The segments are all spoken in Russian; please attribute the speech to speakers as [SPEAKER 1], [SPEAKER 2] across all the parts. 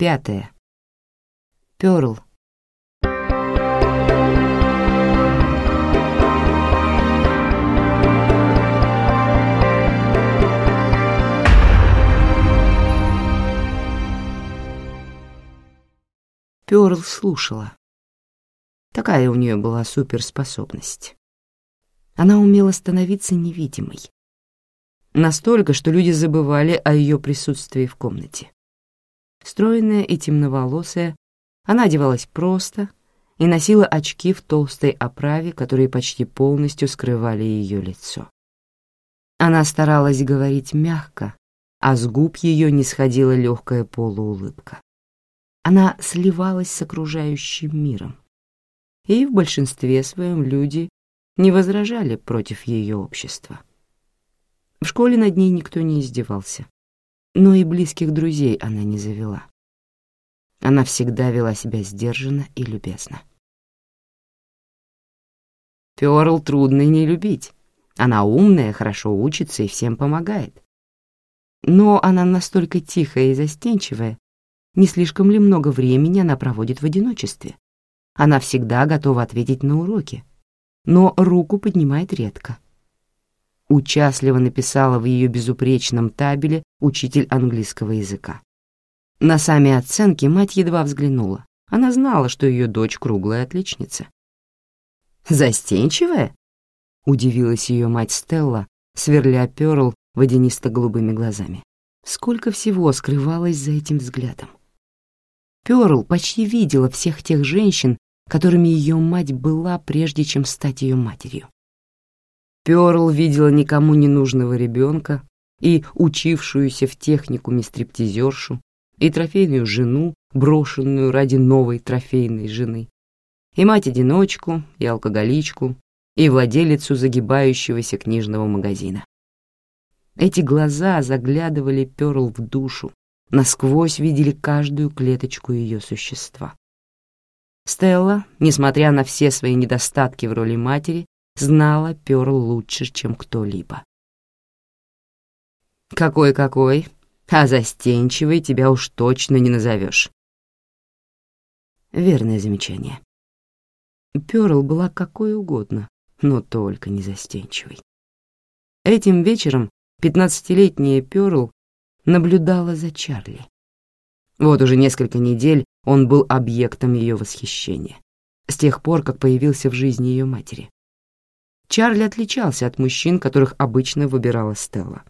[SPEAKER 1] Пятое. Пёрл. Пёрл слушала. Такая у нее была суперспособность. Она умела становиться невидимой. Настолько, что люди забывали о ее присутствии в комнате. Стройная и темноволосая, она одевалась просто и носила очки в толстой оправе, которые почти полностью скрывали ее лицо. Она старалась говорить мягко, а с губ ее не сходила легкая полуулыбка. Она сливалась с окружающим миром, и в большинстве своем люди не возражали против ее общества. В школе над ней никто не издевался, но и близких друзей она не завела. Она всегда вела себя сдержанно и любезно. Пёрл трудно не любить. Она умная, хорошо учится и всем помогает. Но она настолько тихая и застенчивая, не слишком ли много времени она проводит в одиночестве. Она всегда готова ответить на уроки, но руку поднимает редко. Участливо написала в ее безупречном табеле учитель английского языка. На сами оценки мать едва взглянула. Она знала, что ее дочь круглая отличница. «Застенчивая?» — удивилась ее мать Стелла, сверля Перл водянисто-голубыми глазами. Сколько всего скрывалось за этим взглядом. Перл почти видела всех тех женщин, которыми ее мать была, прежде чем стать ее матерью. Перл видела никому не нужного ребенка и учившуюся в техникуме стриптизершу, и трофейную жену, брошенную ради новой трофейной жены, и мать-одиночку, и алкоголичку, и владелицу загибающегося книжного магазина. Эти глаза заглядывали Перл в душу, насквозь видели каждую клеточку ее существа. Стелла, несмотря на все свои недостатки в роли матери, знала Перл лучше, чем кто-либо. «Какой-какой, а застенчивой тебя уж точно не назовешь». Верное замечание. Перл была какой угодно, но только не застенчивой. Этим вечером пятнадцатилетняя Перл наблюдала за Чарли. Вот уже несколько недель он был объектом ее восхищения, с тех пор, как появился в жизни ее матери. Чарли отличался от мужчин, которых обычно выбирала Стелла.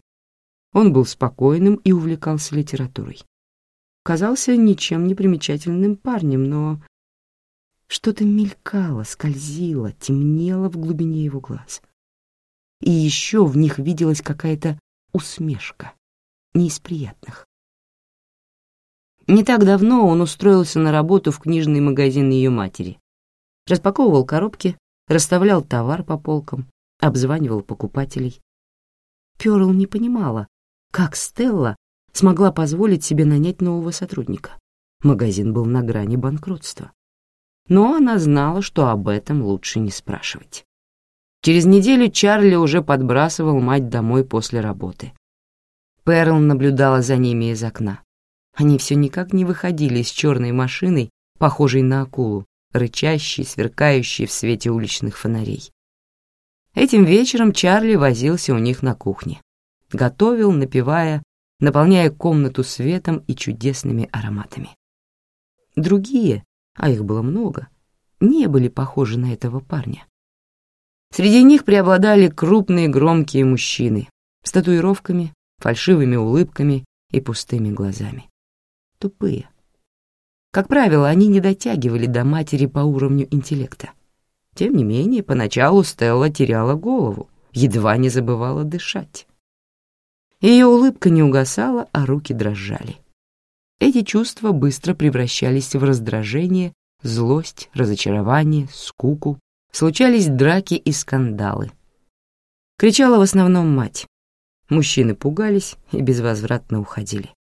[SPEAKER 1] Он был спокойным и увлекался литературой. Казался ничем не примечательным парнем, но что-то мелькало, скользило, темнело в глубине его глаз. И еще в них виделась какая-то усмешка не из приятных. Не так давно он устроился на работу в книжный магазин ее матери. Распаковывал коробки, расставлял товар по полкам, обзванивал покупателей. Пёрл не понимала, как Стелла смогла позволить себе нанять нового сотрудника. Магазин был на грани банкротства. Но она знала, что об этом лучше не спрашивать. Через неделю Чарли уже подбрасывал мать домой после работы. Перл наблюдала за ними из окна. Они все никак не выходили с черной машиной, похожей на акулу, рычащей, сверкающей в свете уличных фонарей. Этим вечером Чарли возился у них на кухне. Готовил, напевая, наполняя комнату светом и чудесными ароматами. Другие, а их было много, не были похожи на этого парня. Среди них преобладали крупные громкие мужчины с татуировками, фальшивыми улыбками и пустыми глазами. Тупые. Как правило, они не дотягивали до матери по уровню интеллекта. Тем не менее, поначалу Стелла теряла голову, едва не забывала дышать. Ее улыбка не угасала, а руки дрожали. Эти чувства быстро превращались в раздражение, злость, разочарование, скуку. Случались драки и скандалы. Кричала в основном мать, Мужчины пугались и безвозвратно уходили.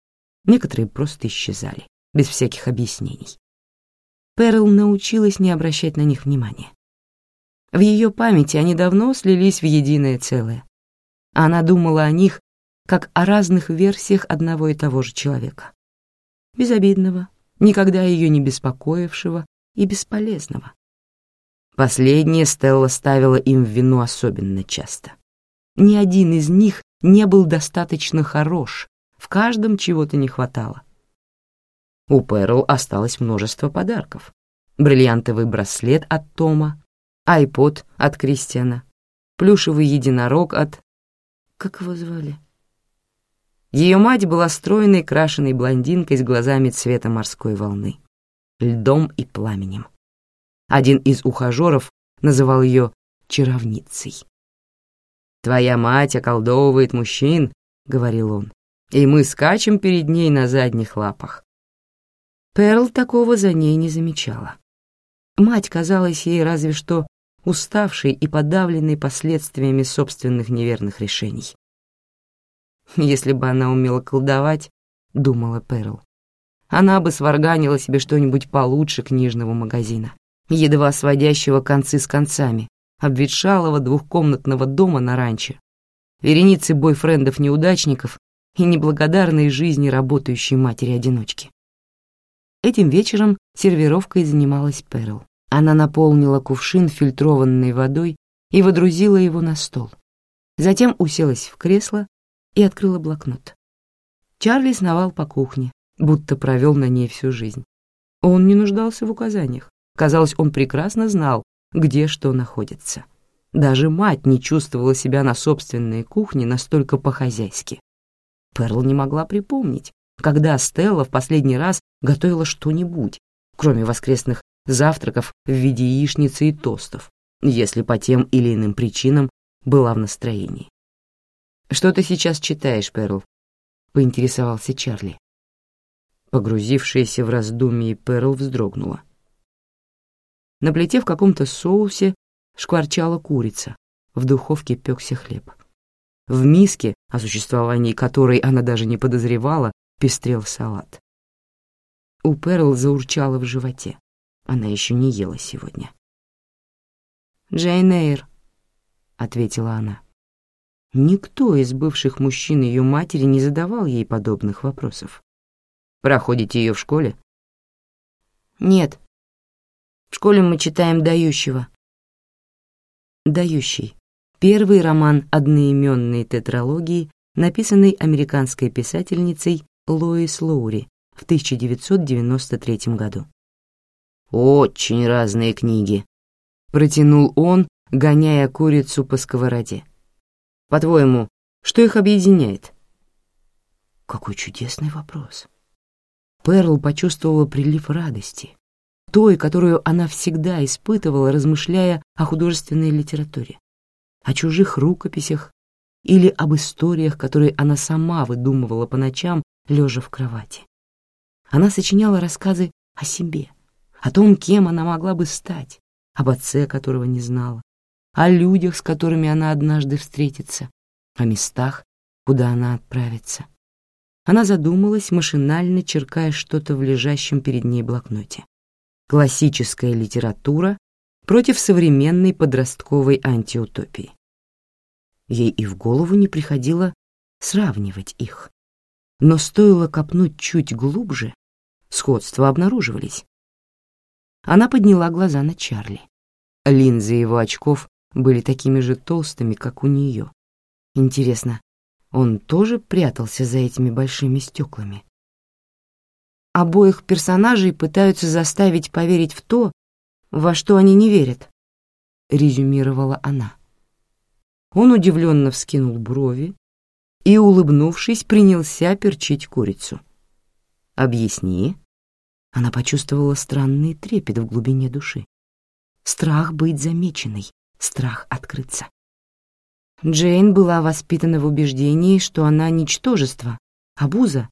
[SPEAKER 1] Некоторые просто исчезали, без всяких объяснений. Перл научилась не обращать на них внимания. В ее памяти они давно слились в единое целое. Она думала о них как о разных версиях одного и того же человека. Безобидного, никогда ее не беспокоившего и бесполезного. Последнее Стелла ставила им в вину особенно часто. Ни один из них не был достаточно хорош, в каждом чего-то не хватало. У Перл осталось множество подарков. Бриллиантовый браслет от Тома, айпод от Кристиана, плюшевый единорог от... Как его звали? Ее мать была стройной, крашеной блондинкой с глазами цвета морской волны, льдом и пламенем. Один из ухажеров называл ее чаровницей. «Твоя мать околдовывает мужчин», — говорил он, «и мы скачем перед ней на задних лапах». Перл такого за ней не замечала. Мать казалась ей разве что уставшей и подавленной последствиями собственных неверных решений. Если бы она умела колдовать, думала Перл, она бы сварганила себе что-нибудь получше книжного магазина, едва сводящего концы с концами, обветшалого двухкомнатного дома на ранчо, вереницы бойфрендов-неудачников и неблагодарной жизни работающей матери-одиночки. Этим вечером сервировкой занималась Перл. Она наполнила кувшин фильтрованной водой и водрузила его на стол. Затем уселась в кресло и открыла блокнот. Чарли сновал по кухне, будто провел на ней всю жизнь. Он не нуждался в указаниях. Казалось, он прекрасно знал, где что находится. Даже мать не чувствовала себя на собственной кухне настолько по-хозяйски. Перл не могла припомнить, когда Стелла в последний раз готовила что-нибудь, кроме воскресных завтраков в виде яичницы и тостов, если по тем или иным причинам была в настроении. «Что ты сейчас читаешь, Перл?» — поинтересовался Чарли. Погрузившаяся в раздумье Перл вздрогнула. На плите в каком-то соусе шкварчала курица, в духовке пекся хлеб. В миске, о существовании которой она даже не подозревала, пестрел салат. У Перл заурчало в животе. Она еще не ела сегодня. «Джейн Эйр», — ответила она. Никто из бывших мужчин ее матери не задавал ей подобных вопросов. «Проходите ее в школе?» «Нет. В школе мы читаем «Дающего». «Дающий» — первый роман одноименной тетралогии, написанный американской писательницей Лоис Лоури в 1993 году. «Очень разные книги», — протянул он, гоняя курицу по сковороде. «По-твоему, что их объединяет?» Какой чудесный вопрос. Перл почувствовала прилив радости, той, которую она всегда испытывала, размышляя о художественной литературе, о чужих рукописях или об историях, которые она сама выдумывала по ночам, лежа в кровати. Она сочиняла рассказы о себе, о том, кем она могла бы стать, об отце, которого не знала, о людях, с которыми она однажды встретится, о местах, куда она отправится. Она задумалась, машинально черкая что-то в лежащем перед ней блокноте. Классическая литература против современной подростковой антиутопии. Ей и в голову не приходило сравнивать их. Но стоило копнуть чуть глубже, сходства обнаруживались. Она подняла глаза на Чарли. Линзы его очков были такими же толстыми, как у нее. Интересно, он тоже прятался за этими большими стеклами? Обоих персонажей пытаются заставить поверить в то, во что они не верят, резюмировала она. Он удивленно вскинул брови и, улыбнувшись, принялся перчить курицу. «Объясни», она почувствовала странный трепет в глубине души. Страх быть замеченной, страх открыться. Джейн была воспитана в убеждении, что она ничтожество, обуза,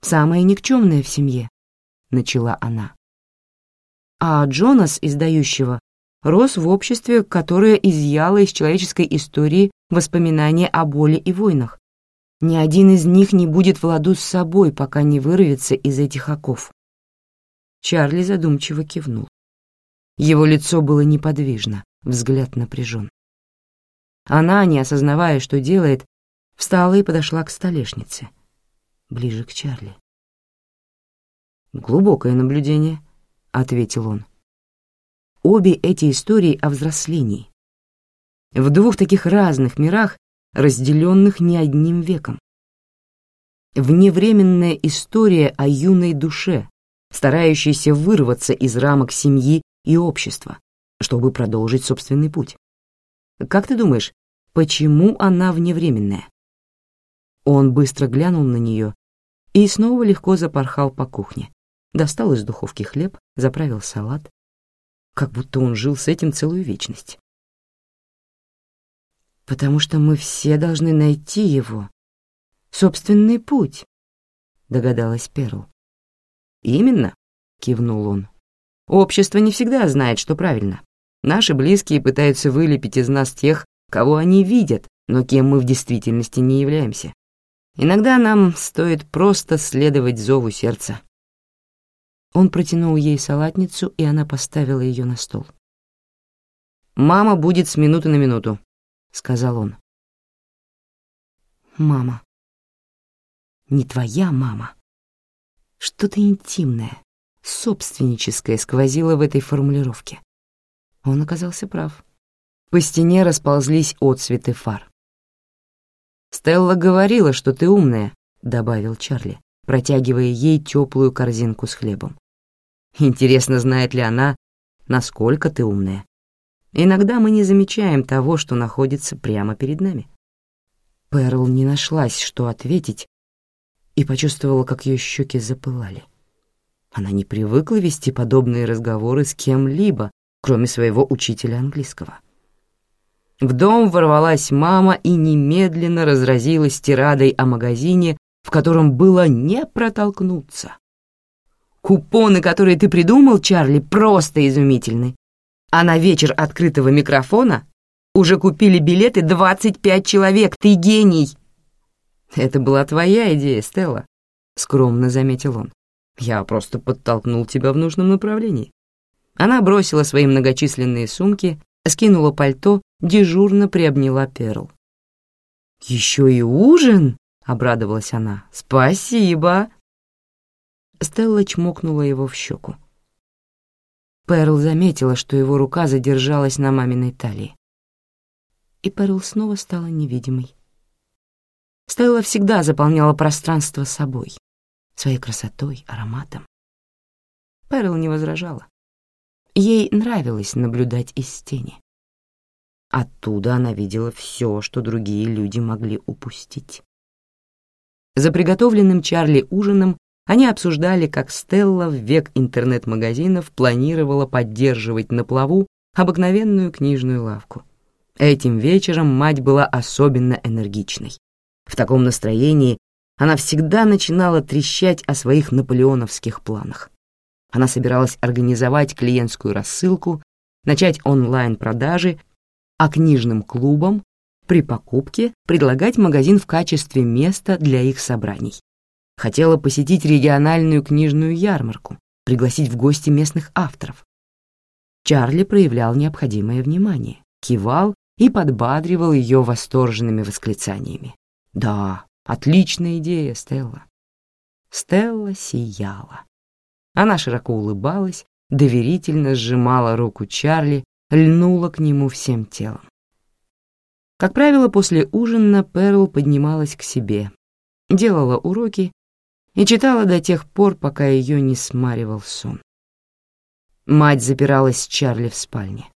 [SPEAKER 1] самая никчемная в семье, — начала она. А Джонас, издающего, рос в обществе, которое изъяло из человеческой истории воспоминания о боли и войнах. Ни один из них не будет в ладу с собой, пока не вырвется из этих оков. Чарли задумчиво кивнул. Его лицо было неподвижно, взгляд напряжен. Она, не осознавая, что делает, встала и подошла к столешнице, ближе к Чарли. Глубокое наблюдение, ответил он. Обе эти истории о взрослении. В двух таких разных мирах, разделенных не одним веком. Вневременная история о юной душе, старающейся вырваться из рамок семьи и общества, чтобы продолжить собственный путь. Как ты думаешь, почему она вневременная? Он быстро глянул на нее и снова легко запорхал по кухне. Достал из духовки хлеб, заправил салат. Как будто он жил с этим целую вечность. «Потому что мы все должны найти его. Собственный путь», — догадалась Перл. «Именно», — кивнул он. «Общество не всегда знает, что правильно. Наши близкие пытаются вылепить из нас тех, кого они видят, но кем мы в действительности не являемся. Иногда нам стоит просто следовать зову сердца. Он протянул ей салатницу, и она поставила ее на стол. «Мама будет с минуты на минуту», — сказал он. «Мама. Не твоя мама. Что-то интимное, собственническое сквозило в этой формулировке. Он оказался прав. По стене расползлись отсветы фар. «Стелла говорила, что ты умная», — добавил Чарли, протягивая ей теплую корзинку с хлебом. «Интересно, знает ли она, насколько ты умная. Иногда мы не замечаем того, что находится прямо перед нами». Перл не нашлась, что ответить, и почувствовала, как ее щеки запылали. Она не привыкла вести подобные разговоры с кем-либо, кроме своего учителя английского. В дом ворвалась мама и немедленно разразилась тирадой о магазине, в котором было не протолкнуться. Купоны, которые ты придумал, Чарли, просто изумительны. А на вечер открытого микрофона уже купили билеты 25 человек. Ты гений. Это была твоя идея, Стелла, скромно заметил он. Я просто подтолкнул тебя в нужном направлении. Она бросила свои многочисленные сумки, скинула пальто дежурно приобняла Перл. «Еще и ужин?» — обрадовалась она. «Спасибо!» Стелла чмокнула его в щеку. Перл заметила, что его рука задержалась на маминой талии. И Перл снова стала невидимой. Стелла всегда заполняла пространство собой, своей красотой, ароматом. Перл не возражала. Ей нравилось наблюдать из тени. Оттуда она видела все, что другие люди могли упустить. За приготовленным Чарли ужином они обсуждали, как Стелла в век интернет-магазинов планировала поддерживать на плаву обыкновенную книжную лавку. Этим вечером мать была особенно энергичной. В таком настроении она всегда начинала трещать о своих наполеоновских планах. Она собиралась организовать клиентскую рассылку, начать онлайн-продажи а книжным клубам при покупке предлагать магазин в качестве места для их собраний. Хотела посетить региональную книжную ярмарку, пригласить в гости местных авторов. Чарли проявлял необходимое внимание, кивал и подбадривал ее восторженными восклицаниями. «Да, отличная идея, Стелла». Стелла сияла. Она широко улыбалась, доверительно сжимала руку Чарли льнула к нему всем телом. Как правило, после ужина Перл поднималась к себе, делала уроки и читала до тех пор, пока ее не смаривал сон. Мать запиралась с Чарли в спальне.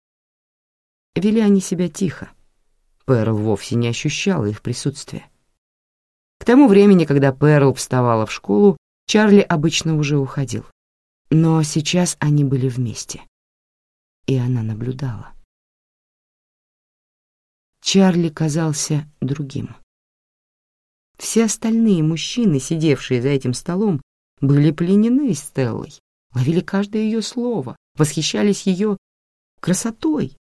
[SPEAKER 1] Вели они себя тихо. Перл вовсе не ощущала их присутствия. К тому времени, когда Перл вставала в школу, Чарли обычно уже уходил. Но сейчас они были вместе и она наблюдала. Чарли казался другим. Все остальные мужчины, сидевшие за этим столом, были пленены Стеллой, ловили каждое ее слово, восхищались ее красотой.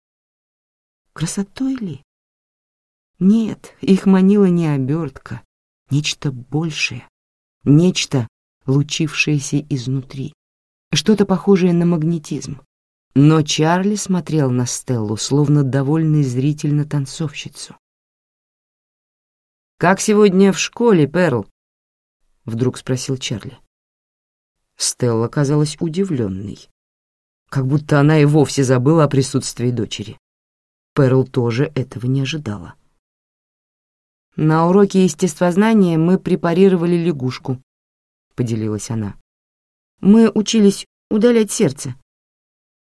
[SPEAKER 1] Красотой ли? Нет, их манила не обертка, нечто большее, нечто, лучившееся изнутри, что-то похожее на магнетизм. Но Чарли смотрел на Стеллу, словно довольный зритель на танцовщицу. «Как сегодня в школе, Перл?» — вдруг спросил Чарли. Стелла казалась удивленной, как будто она и вовсе забыла о присутствии дочери. Перл тоже этого не ожидала. «На уроке естествознания мы препарировали лягушку», — поделилась она. «Мы учились удалять сердце».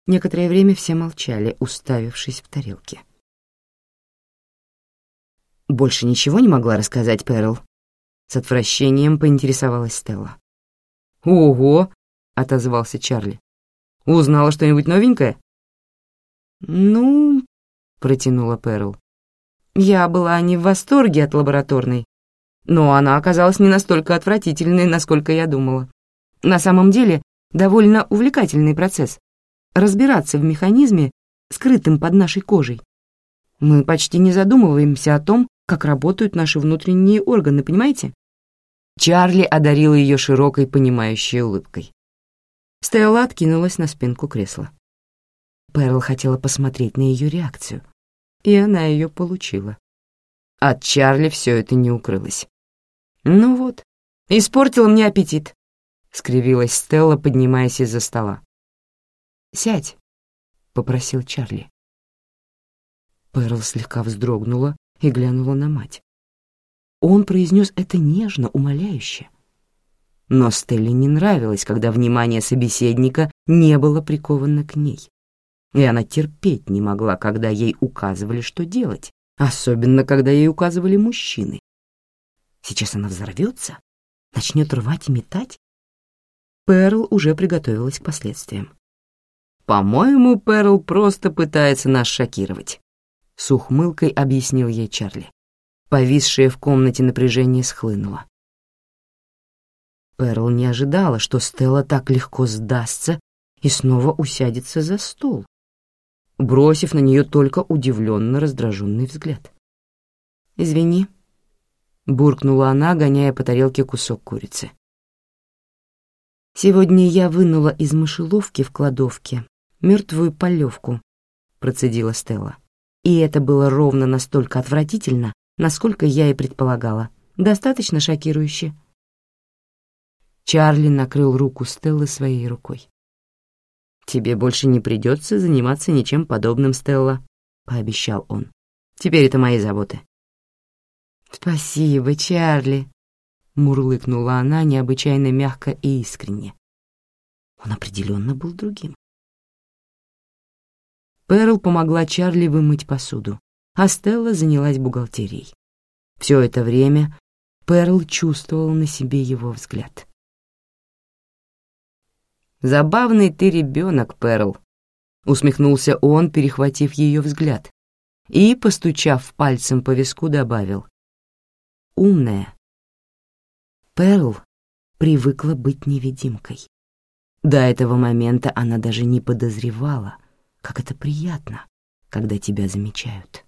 [SPEAKER 1] Некоторое время все молчали, уставившись в тарелке. «Больше ничего не могла рассказать Перл?» С отвращением поинтересовалась Стелла. «Ого!» — отозвался Чарли. «Узнала что-нибудь новенькое?» «Ну...» — протянула Перл. Я была не в восторге от лабораторной, но она оказалась не настолько отвратительной, насколько я думала. На самом деле, довольно увлекательный процесс — разбираться в механизме, скрытым под нашей кожей. Мы почти не задумываемся о том, как работают наши внутренние органы, понимаете? Чарли одарила ее широкой, понимающей улыбкой. Стелла откинулась на спинку кресла. Перл хотела посмотреть на ее реакцию, и она ее получила. От Чарли все это не укрылось. «Ну вот, испортил мне аппетит», — скривилась Стелла, поднимаясь из-за стола. «Сядь», — попросил Чарли. Перл слегка вздрогнула и глянула на мать. Он произнес это нежно, умоляюще. Но Стелле не нравилось, когда внимание собеседника не было приковано к ней и она терпеть не могла, когда ей указывали, что делать, особенно когда ей указывали мужчины. Сейчас она взорвется, начнет рвать и метать. Перл уже приготовилась к последствиям. «По-моему, Перл просто пытается нас шокировать», — с ухмылкой объяснил ей Чарли. Повисшее в комнате напряжение схлынуло. Перл не ожидала, что Стелла так легко сдастся и снова усядется за стол, бросив на нее только удивленно раздраженный взгляд. «Извини», — буркнула она, гоняя по тарелке кусок курицы. «Сегодня я вынула из мышеловки в кладовке мертвую полевку», — процедила Стелла. «И это было ровно настолько отвратительно, насколько я и предполагала. Достаточно шокирующе». Чарли накрыл руку Стеллы своей рукой. «Тебе больше не придется заниматься ничем подобным, Стелла», — пообещал он. «Теперь это мои заботы». «Спасибо, Чарли», — мурлыкнула она необычайно мягко и искренне. Он определенно был другим. Перл помогла Чарли вымыть посуду, а Стелла занялась бухгалтерией. Все это время Перл чувствовал на себе его взгляд. Забавный ты ребенок, Перл», — усмехнулся он, перехватив ее взгляд, и, постучав пальцем по виску, добавил. «Умная». Перл привыкла быть невидимкой. До этого момента она даже не подозревала, как это приятно, когда тебя замечают.